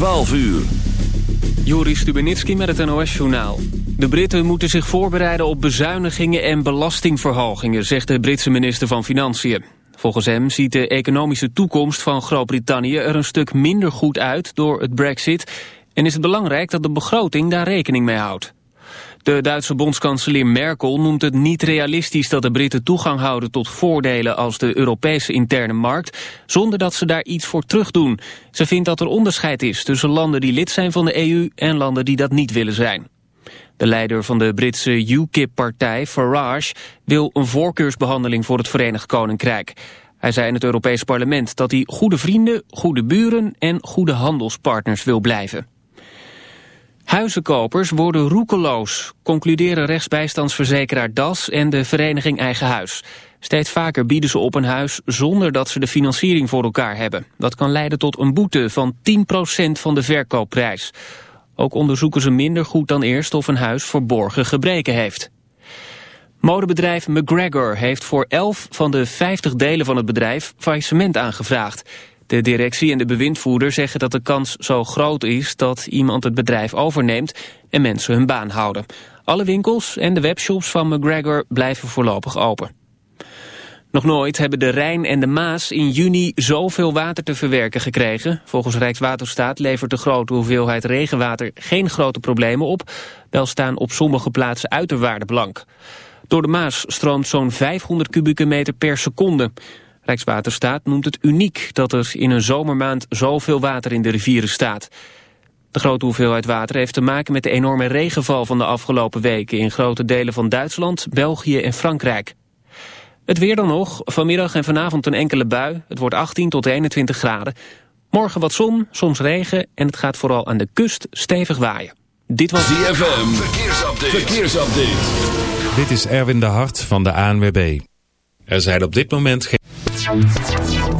12 uur. Joris Stubenitski met het NOS-journaal. De Britten moeten zich voorbereiden op bezuinigingen en belastingverhogingen... zegt de Britse minister van Financiën. Volgens hem ziet de economische toekomst van Groot-Brittannië... er een stuk minder goed uit door het brexit... en is het belangrijk dat de begroting daar rekening mee houdt. De Duitse bondskanselier Merkel noemt het niet realistisch dat de Britten toegang houden tot voordelen als de Europese interne markt, zonder dat ze daar iets voor terug doen. Ze vindt dat er onderscheid is tussen landen die lid zijn van de EU en landen die dat niet willen zijn. De leider van de Britse UKIP-partij, Farage, wil een voorkeursbehandeling voor het Verenigd Koninkrijk. Hij zei in het Europees Parlement dat hij goede vrienden, goede buren en goede handelspartners wil blijven. Huizenkopers worden roekeloos, concluderen rechtsbijstandsverzekeraar DAS en de vereniging Eigen Huis. Steeds vaker bieden ze op een huis zonder dat ze de financiering voor elkaar hebben. Dat kan leiden tot een boete van 10% van de verkoopprijs. Ook onderzoeken ze minder goed dan eerst of een huis verborgen gebreken heeft. Modebedrijf McGregor heeft voor 11 van de 50 delen van het bedrijf faillissement aangevraagd. De directie en de bewindvoerder zeggen dat de kans zo groot is dat iemand het bedrijf overneemt en mensen hun baan houden. Alle winkels en de webshops van McGregor blijven voorlopig open. Nog nooit hebben de Rijn en de Maas in juni zoveel water te verwerken gekregen. Volgens Rijkswaterstaat levert de grote hoeveelheid regenwater geen grote problemen op. Wel staan op sommige plaatsen uiterwaarden blank. Door de Maas stroomt zo'n 500 kubieke meter per seconde. Rijkswaterstaat noemt het uniek dat er in een zomermaand zoveel water in de rivieren staat. De grote hoeveelheid water heeft te maken met de enorme regenval van de afgelopen weken in grote delen van Duitsland, België en Frankrijk. Het weer dan nog, vanmiddag en vanavond een enkele bui. Het wordt 18 tot 21 graden. Morgen wat zon, soms regen en het gaat vooral aan de kust stevig waaien. Dit was ZFM, verkeersupdate. verkeersupdate. Dit is Erwin de Hart van de ANWB. Er zijn op dit moment geen... Tchau.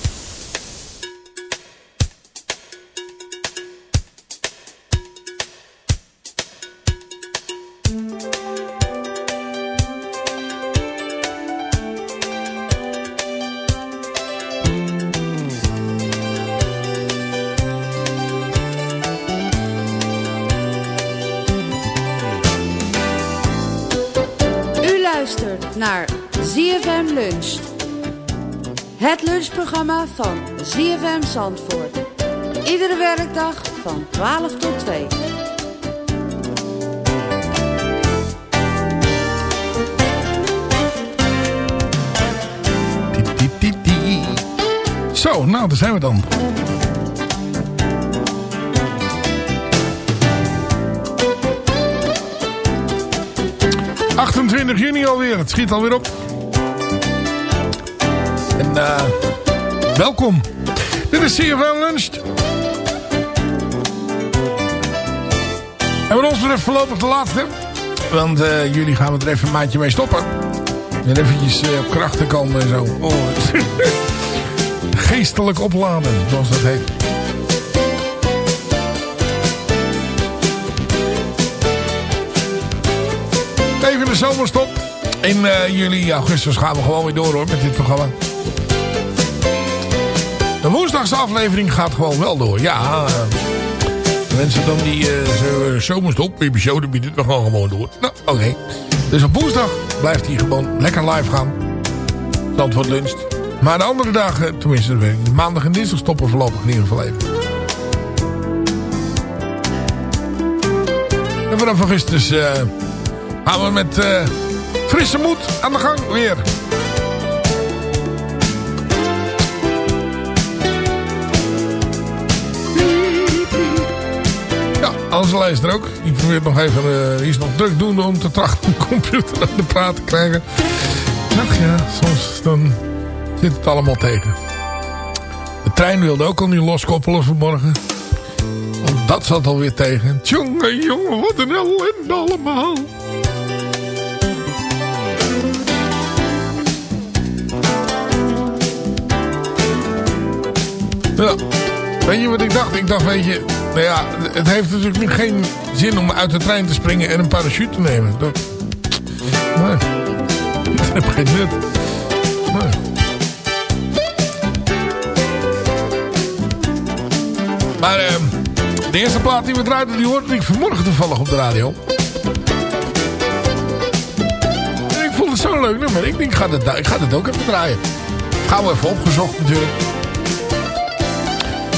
Het lunchprogramma van ZFM Zandvoort. Iedere werkdag van 12 tot 2. Die, die, die. Zo, nou, daar zijn we dan. ...28 juni alweer. Het schiet alweer op. En eh welkom. Dit is CFM Lunch. En wat ons betreft voorlopig de laatste. want uh, jullie gaan er even een maandje mee stoppen. En eventjes uh, op krachten komen en zo. Oh, geestelijk opladen, zoals dat heet. Even de zomerstop. In juli, augustus gaan we gewoon weer door hoor met dit programma. De woensdagse aflevering gaat gewoon wel door. Ja, mensen dan die uh, zomerstop, baby show, dan biedt we gewoon gewoon door. Nou, oké. Dus op woensdag blijft hij gewoon lekker live gaan. Zandvoort luncht. Maar de andere dagen, tenminste de maandag en dinsdag stoppen voorlopig in ieder geval even. En vanaf augustus gaan we met uh, frisse moed aan de gang weer. Ansel er ook. Die probeert nog even, uh, die is nog druk doen om te trachten de computer aan de praat te krijgen. Ach ja, soms dan zit het allemaal tegen. De trein wilde ook al niet loskoppelen vanmorgen. Want dat zat alweer tegen. Tjonge jongen, wat een ellende allemaal. Weet je wat ik dacht? Ik dacht, weet je, nou ja, het heeft natuurlijk niet geen zin om uit de trein te springen en een parachute te nemen. Dat, nee, dat heeft geen nut. Maar uh, de eerste plaat die we draaiden, die hoorde ik vanmorgen toevallig op de radio. En ik vond het zo leuk nummer. Ik denk, ik ga het, ik ga ook even draaien. Gaan we even opgezocht natuurlijk.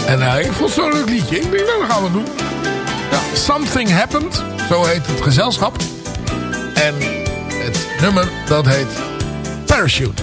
En uh, ik vond zo'n leuk liedje. Ik denk, nou, dat gaan we doen. Ja, Something Happened, zo heet het gezelschap. En het nummer, dat heet Parachute.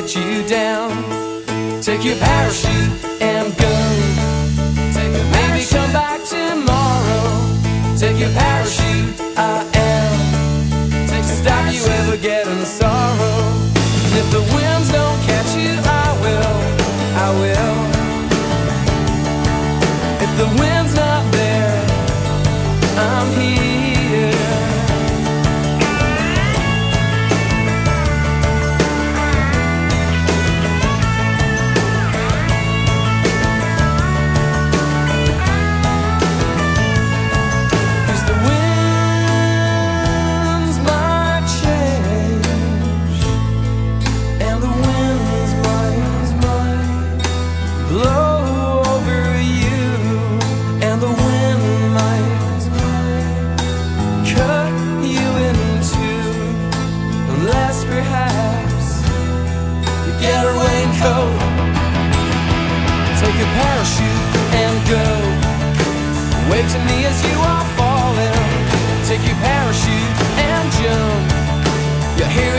let you down. Take your parachute and go. Take your Maybe come back tomorrow. Take your parachute, I am. Take Stop you ever getting sorrow. And if the wind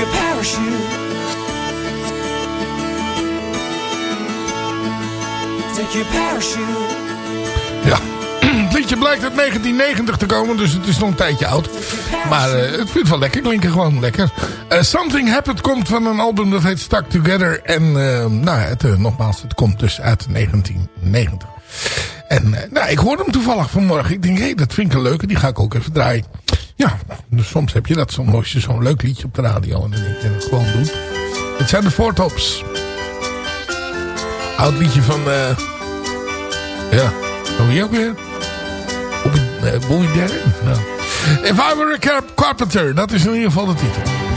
your parachute. Take your parachute. Liedje blijkt uit 1990 te komen, dus het is nog een tijdje oud. Maar eh, het vindt wel lekker, klinken gewoon lekker. Eh, Something Happened komt van een album dat heet Stuck Together. En eh, nou, het, nogmaals, het komt dus uit 1990. En nou, ik hoorde hem toevallig vanmorgen. Ik denk, hé, hey, dat vind ik een leuke, die ga ik ook even draaien. Ja, dus soms heb je dat, soms je zo'n leuk liedje op de radio en dan denk je dat gewoon doen. Het zijn de Four Tops. Oud liedje van, ja, van wie ook weer? Uh, Bobby Darin? Nou. If I Were a Car- Carpenter, dat is in ieder geval de titel.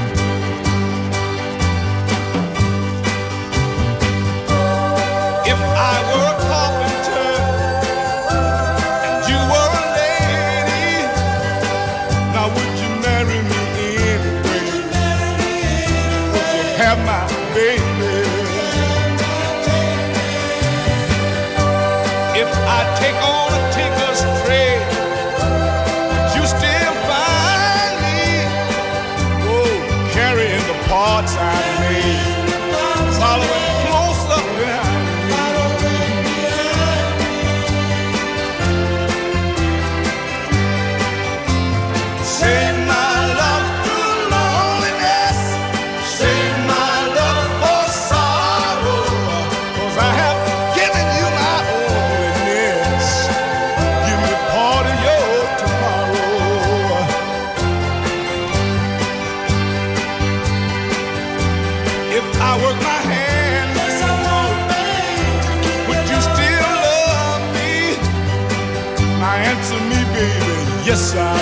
Yes, I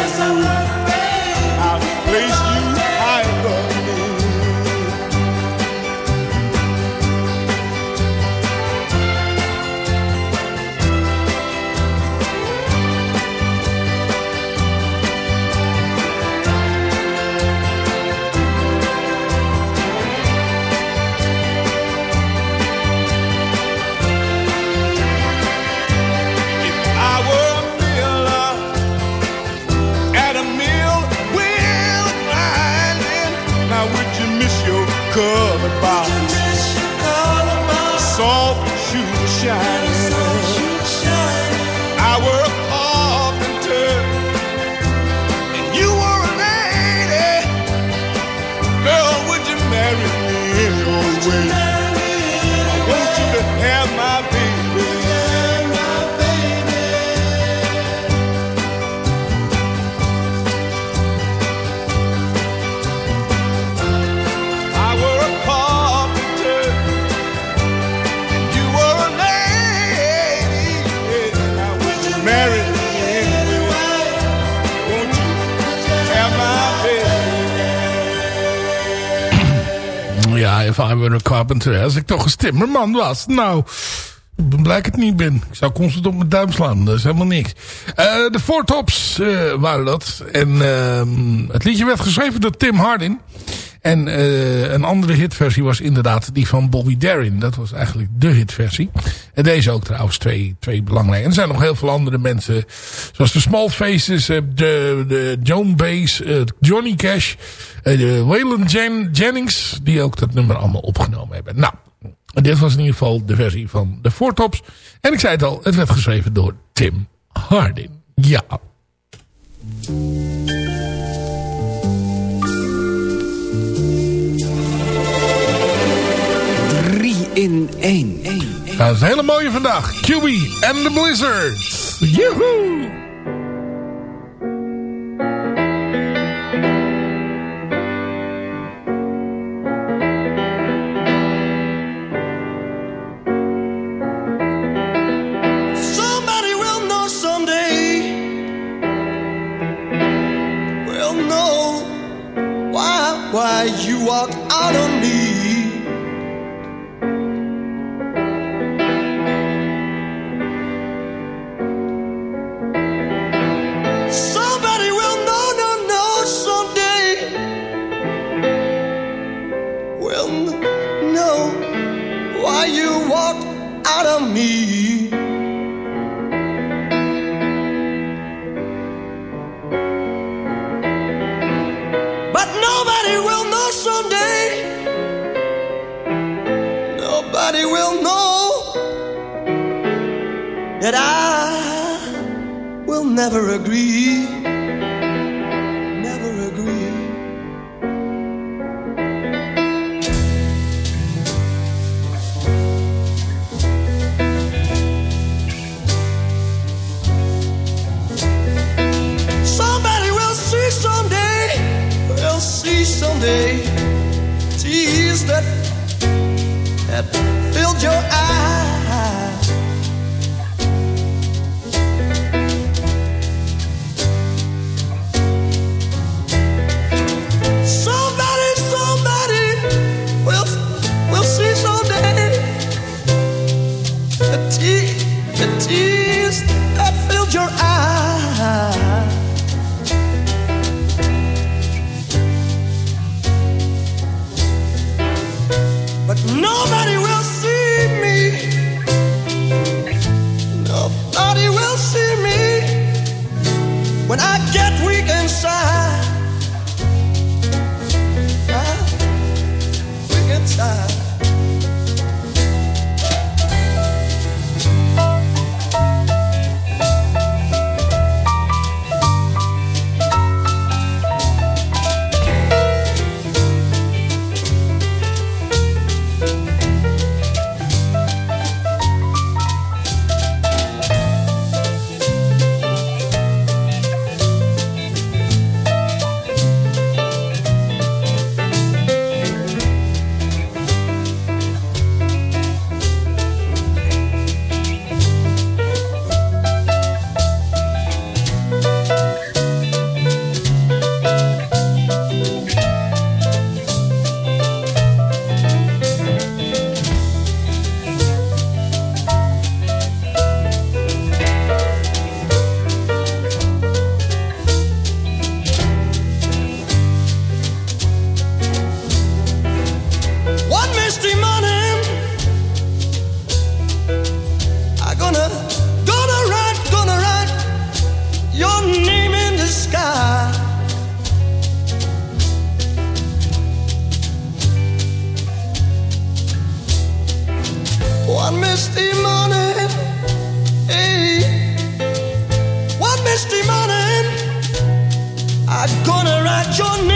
Carpenter. Als ik toch een timmerman was. Nou, ik ben blij ik het niet ben. Ik zou constant op mijn duim slaan. Dat is helemaal niks. Eh, de Four Tops eh, waren dat. En ehm, het liedje werd geschreven door Tim Hardin. En eh, een andere hitversie was inderdaad die van Bobby Darin. Dat was eigenlijk de hitversie. En deze ook trouwens twee, twee belangrijke. En er zijn nog heel veel andere mensen. Zoals de Small Faces, eh, de, de Joan Baez, eh, Johnny Cash, eh, de Waylon Jen, Jennings. Die ook dat nummer allemaal opgenomen hebben. Nou, dit was in ieder geval de versie van de Tops. En ik zei het al, het werd geschreven door Tim Hardin. Ja. Nou, dat is een hele mooie vandaag. QB en de Blizzards. Joehoe! the tears that filled your eyes. that you're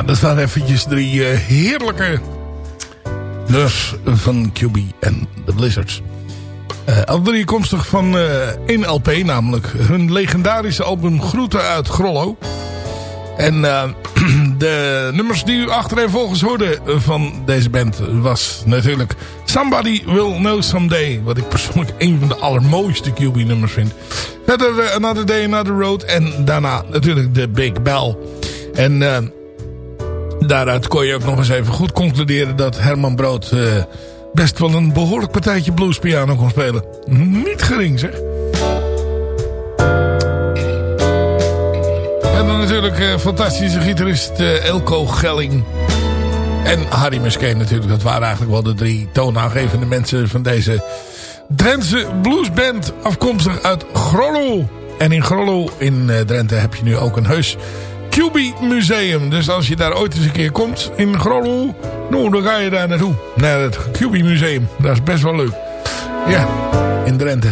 dat waren eventjes drie eh, heerlijke nummers van QB en de Blizzards. Uh, al drie komstig van uh, één LP, namelijk hun legendarische album Groeten uit Grollo. En de nummers die u achterin volgens hoorde van deze band was natuurlijk Somebody Will Know Someday. Wat ik persoonlijk een van de allermooiste QB nummers vind. Verder Another Day, Another Road en daarna natuurlijk de Big Bell. En daaruit kon je ook nog eens even goed concluderen dat Herman Brood uh, best wel een behoorlijk partijtje bluespiano kon spelen. Niet gering zeg. En dan natuurlijk uh, fantastische gitarist uh, Elko Gelling. En Harry Muskee natuurlijk. Dat waren eigenlijk wel de drie toonaangevende mensen van deze Drentse bluesband. Afkomstig uit Grollo. En in Grollo in Drenthe heb je nu ook een heus QB Museum. Dus als je daar ooit eens een keer komt in Grollo. Nou, dan ga je daar naartoe. Naar het QB Museum. Dat is best wel leuk. Ja, in Drenthe.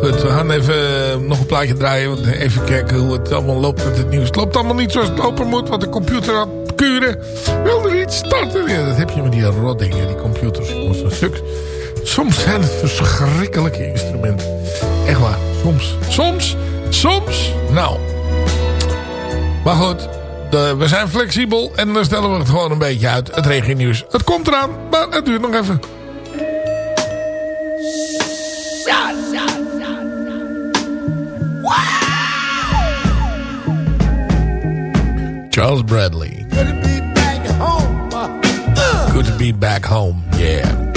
Goed, we gaan even nog een plaatje draaien. Even kijken hoe het allemaal loopt met het nieuws. Het loopt allemaal niet zoals het lopen moet. Want de computer had kuren. Wil er iets starten? Ja, dat heb je met die roddingen, die computers. Soms zijn het verschrikkelijke instrumenten. Echt waar. Soms. Soms. Soms. Nou. Maar goed. We zijn flexibel. En dan stellen we het gewoon een beetje uit. Het regennieuws. Het komt eraan. Maar het duurt nog even. Charles Bradley. Good to be back home. Yeah.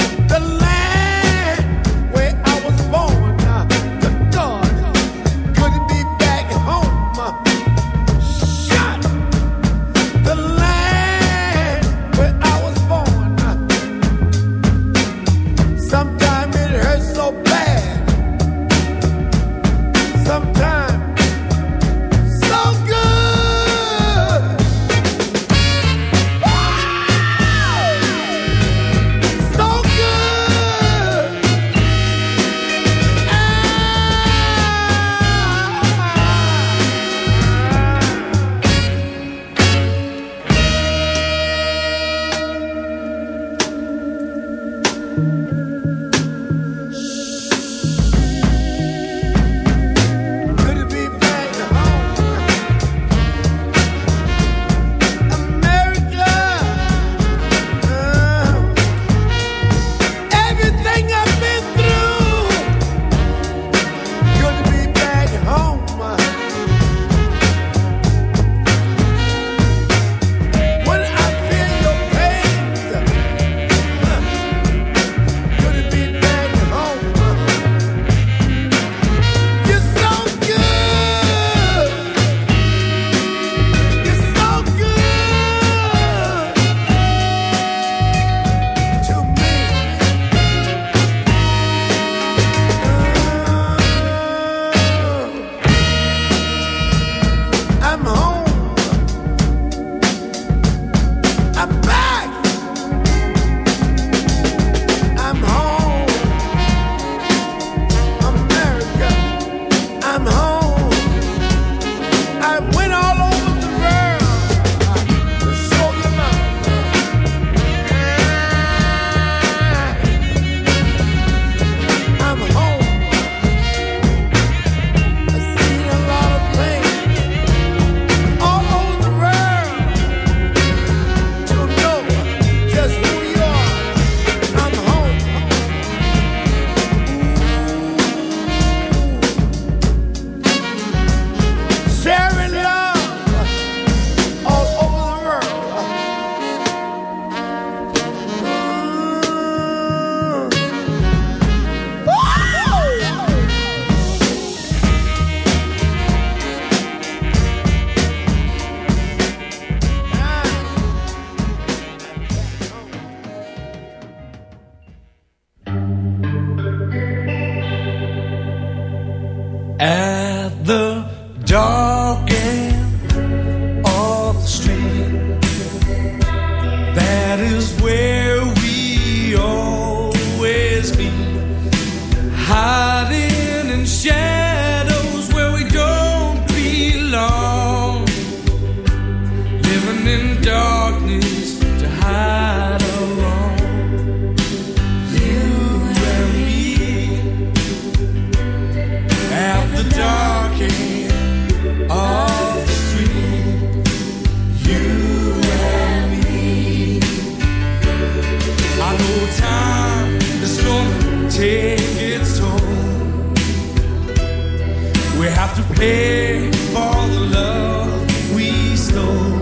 For the love we stole.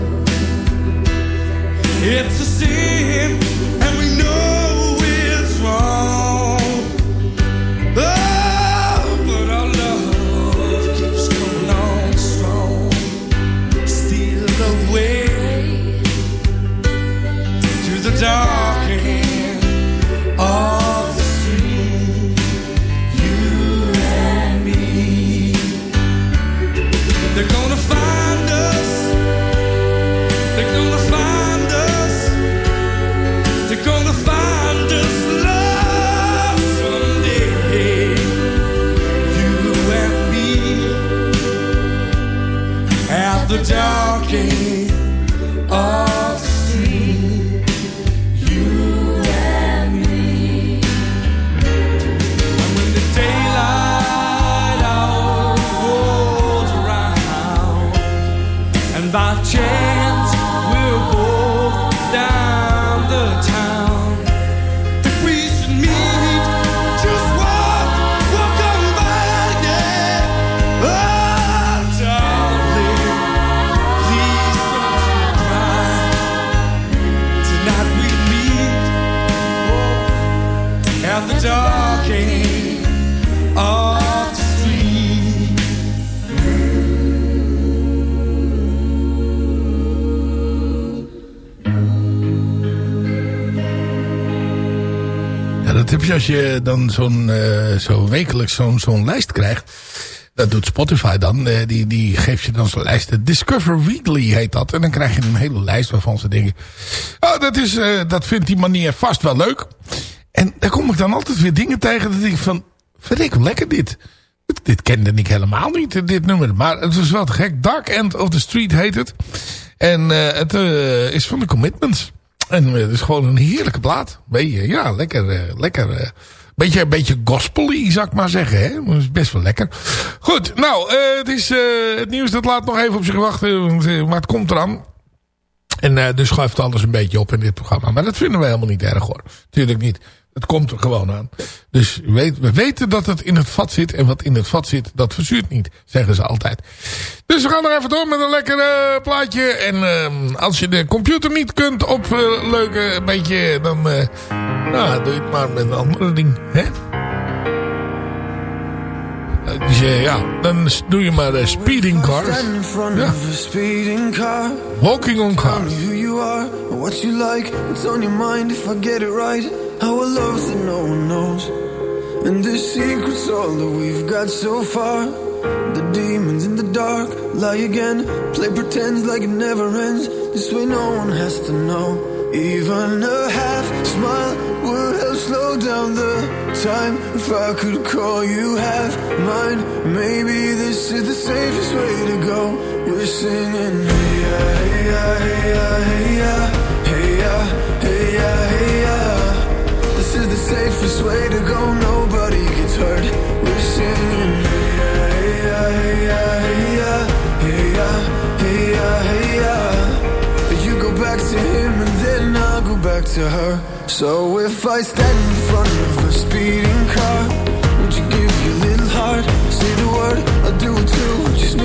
It's a sin, Als je dan zo'n eh, zo wekelijks zo'n zo'n lijst krijgt. Dat doet Spotify dan. eh, die, die geeft je dan zo'n lijst. Discover Weekly heet dat. En dan krijg je een hele lijst waarvan ze denken... Oh, dat, is, eh, dat vindt die manier vast wel leuk. En daar kom ik dan altijd weer dingen tegen. Dat ik van... Verdik, hoe lekker dit. Dit, kende ik helemaal niet, dit nummer. Maar het was wel te gek. Dark End of the Street heet het. En het is van de Commitments. En eh, het is gewoon een heerlijke plaat. Beetje, ja, lekker, eh, lekker. eh, beetje, beetje gospel zou ik maar zeggen. Hè? Het is best wel lekker. Goed, nou, het, is, het nieuws dat laat nog even op zich wachten. Maar het komt eraan. En eh, dus schuift alles een beetje op in dit programma. Maar dat vinden we helemaal niet erg hoor. Tuurlijk niet. Het komt er gewoon aan. Dus we weet- we weten dat het in het vat zit. En wat in het vat zit, dat verzuurt niet. Zeggen ze altijd. Dus we gaan nog even door met een lekker eh, plaatje. En ehm, als je de computer niet kunt opleuken een beetje. Dan eh, nou, doe je het maar met een andere ding. Hè? Dus eh, ja, dan doe je maar eh, speeding cars. Stand in front Ja. of a speeding car. Walking on cars. me who you are, what you like. What's on your mind if I get it right? Our love that no one knows. And the secret's all that we've got so far. The demons in the dark lie again. Play pretend like it never ends. This way no one has to know. Even a half smile would have slowed down the time. If I could call you half mine, maybe this is the safest way to go. We're singing, hey ya, hey ya, hey ya, hey ya, hey ya, hey ya, hey ya. This is the safest way to go. Nobody gets hurt. We're singing, back to her. So if I stand in front of a speeding car, would you give your little heart? Say the word, I'll do it too. Just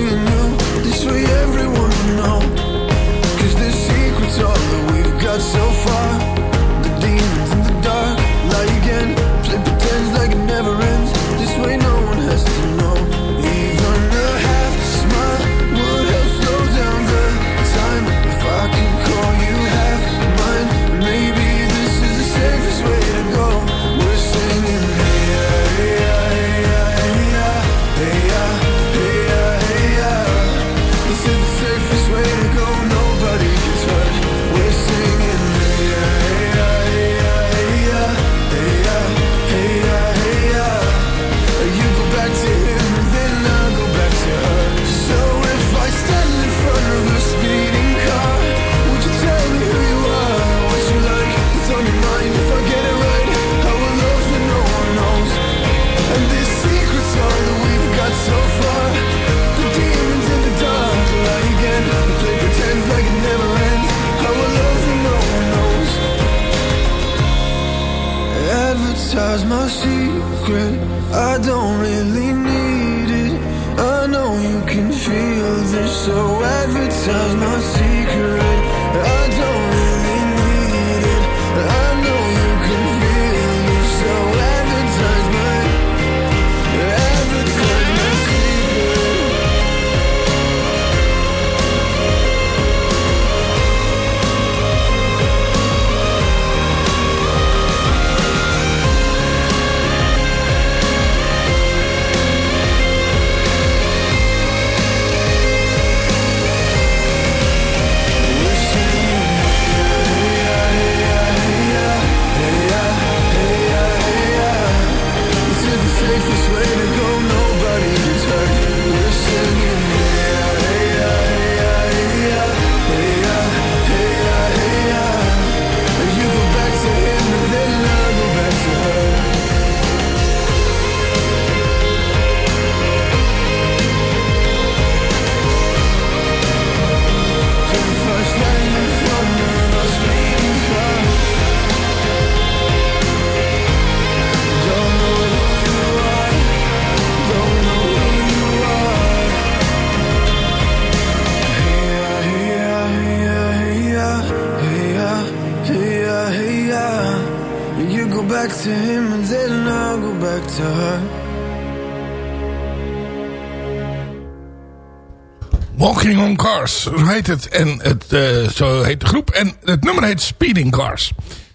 het. En het, eh, zo heet de groep. En het nummer heet Speeding Cars.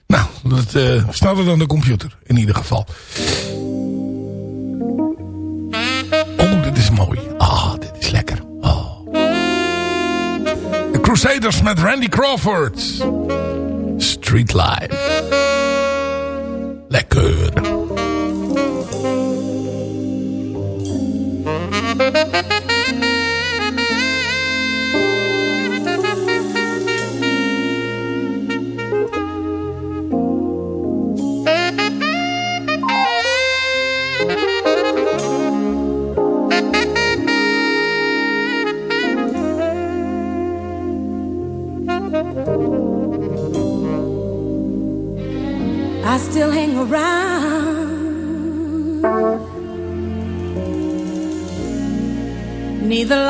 Nou, dat uh, staat er dan de computer. In ieder geval. Oh, dit is mooi. Ah, oh, dit is lekker. Oh. De Crusaders met Randy Crawford. Street Life. Lekker.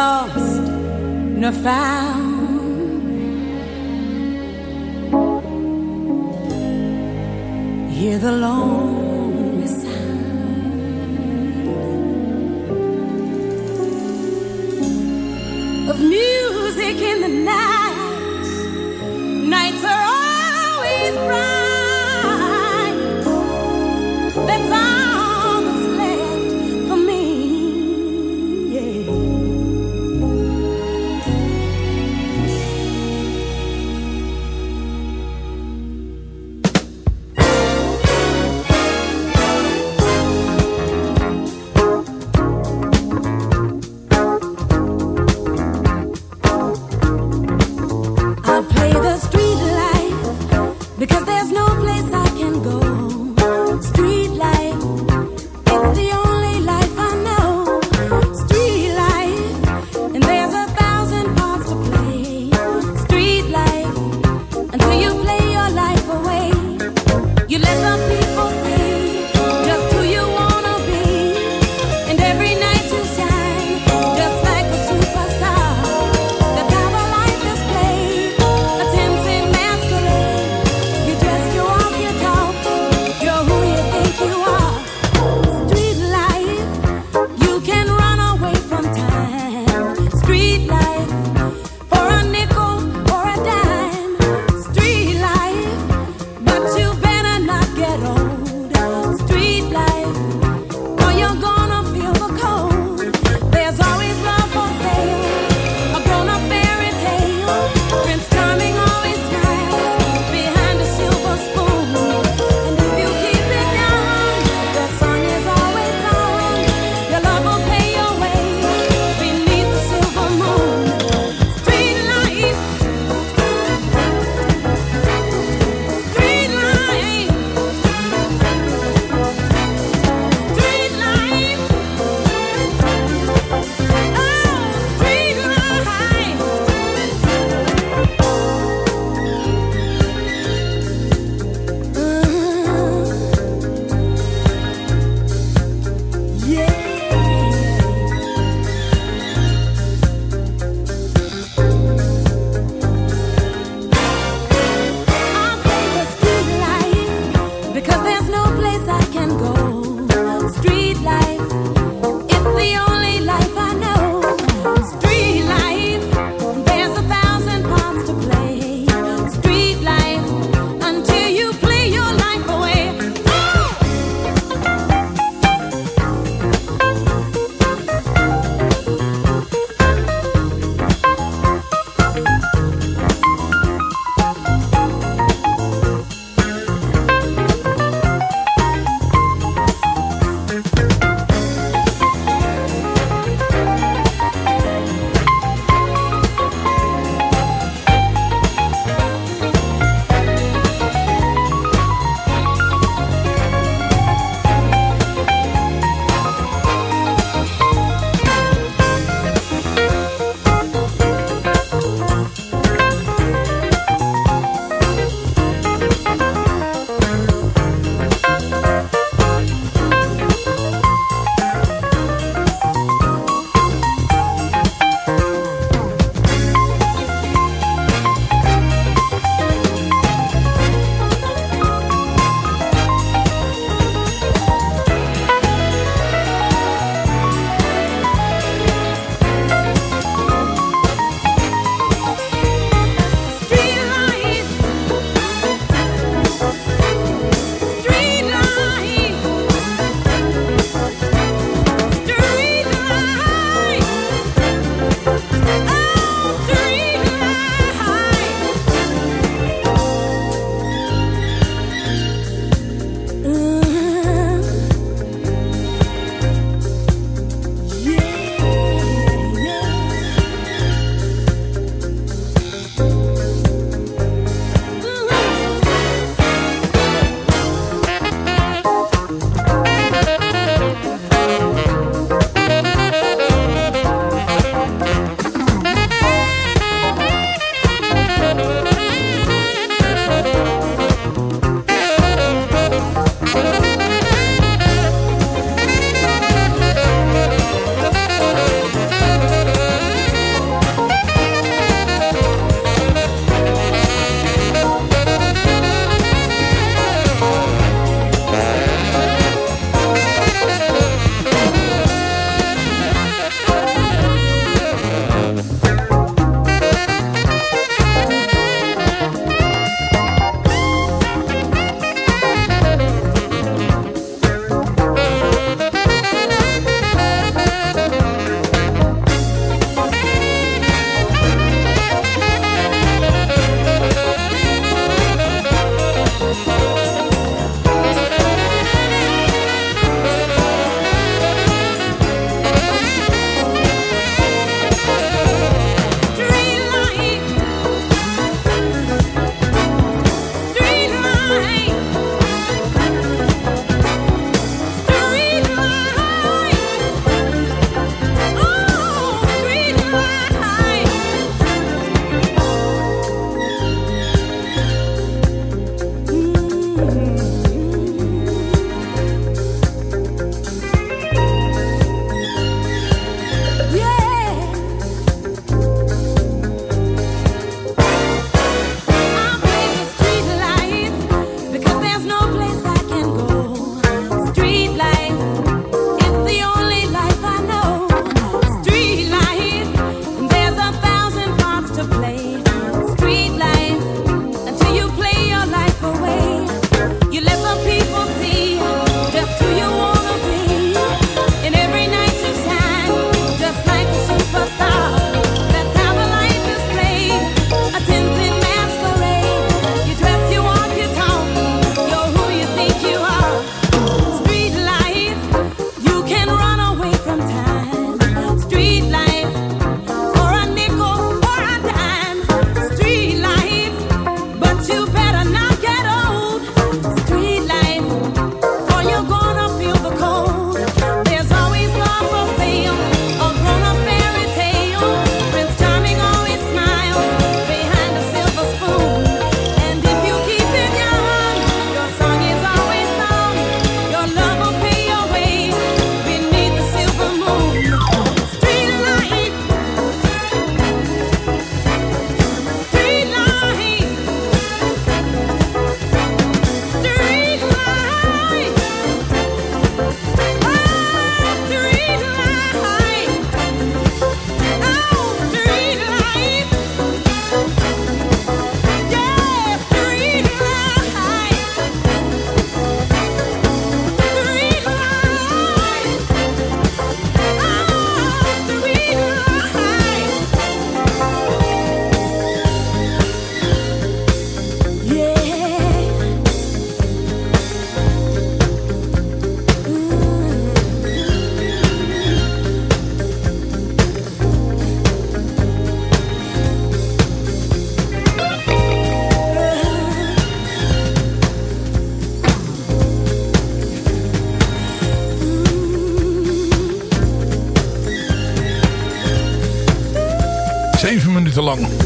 lost nor found. Hear the lonely sound of music in the night. Nights are.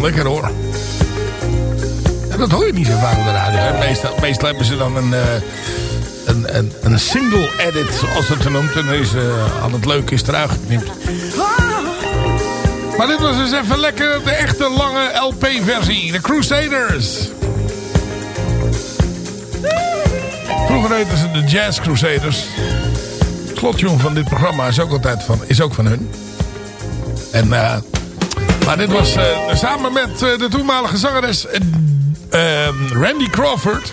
Lekker hoor. Dat hoor je niet zo vaak op de radio. Meestal, meestal hebben ze dan een, eh, een, een, single edit, zoals het noemt. En is eh, al het leuke is eruit geknipt. Maar dit was dus even lekker de echte lange LP-versie. De Crusaders. Vroeger heten ze de Jazz Crusaders. Het slotjong van dit programma is ook altijd van, is ook van hun. En, eh, maar dit was eh, samen met eh, de toenmalige zangeres eh, eh, Randy Crawford.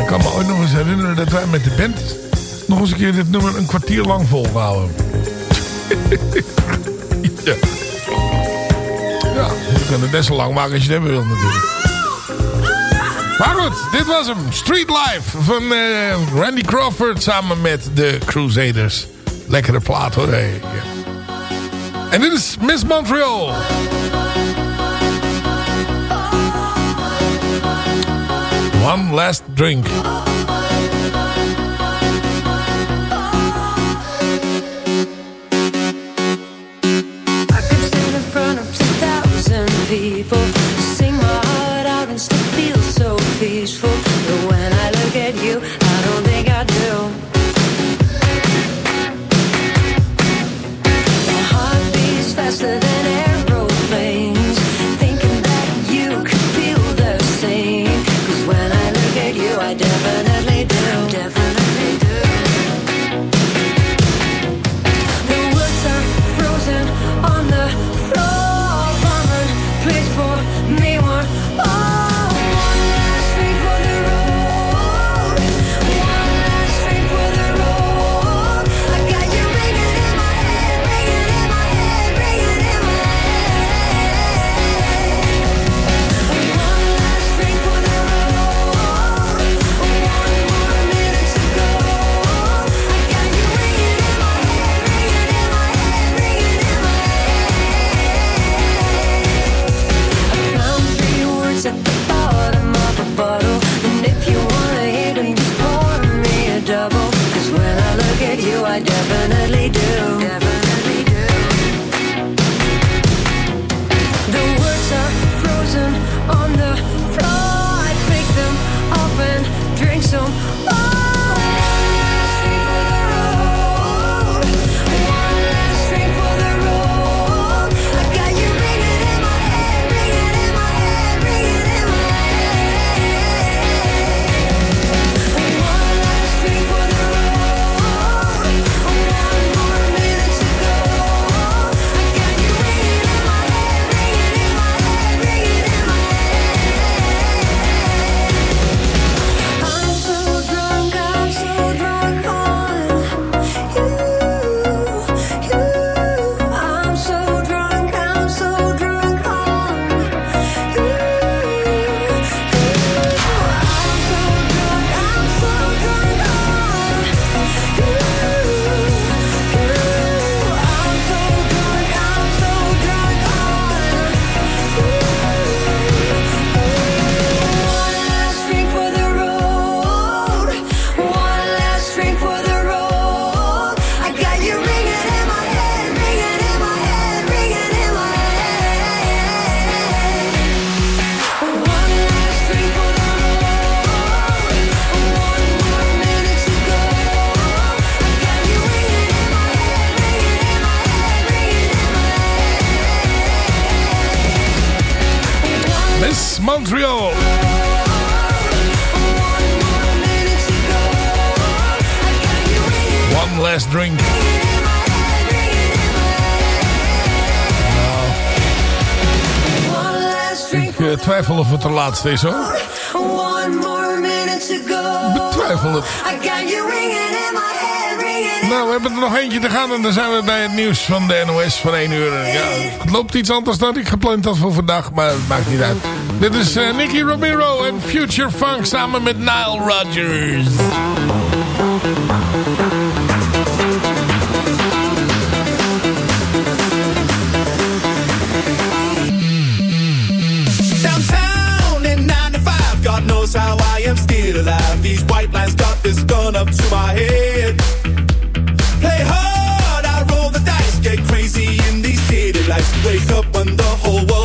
Ik kan me ooit nog eens herinneren dat wij met de band nog eens een keer dit nummer een kwartier lang volhouden. ja. Ja, je kunt het net zo lang maken als je het hebben wil natuurlijk. Maar goed, dit was hem. Street Life van Randy Crawford samen met de Crusaders. Lekkere plaat hoor. Hey. En dit is Miss Montreal. One last drink. Laatste is hoor. One more minute to go. Betwijfel het. I got you ringing in my head, ringing in Nou, we hebben er nog eentje te gaan en dan zijn we bij het nieuws van de NOS van 1 uur. Ja, het loopt iets anders dan ik gepland had voor vandaag, maar het maakt niet uit. Dit is eh, Nicky Romero en Future Funk samen met Nile Rodgers. am still alive. These white lines got this gun up to my head. Play hard, I roll the dice, get crazy in these city lights. Wake up when the whole world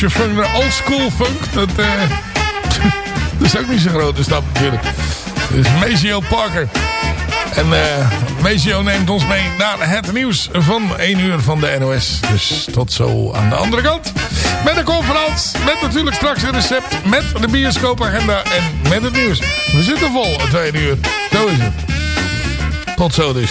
beetje de eh, old school funk. Eh, dat, is ook niet zo'n grote stap natuurlijk. Dus Maceo Parker. En uh, Maceo neemt ons mee naar het nieuws van 1 uur van de NOS. Dus tot zo aan de andere kant. Met de conferentie, met natuurlijk straks een recept, met de bioscoopagenda en met het nieuws. We zitten vol het 2 uur. Zo is het. Tot zo dus.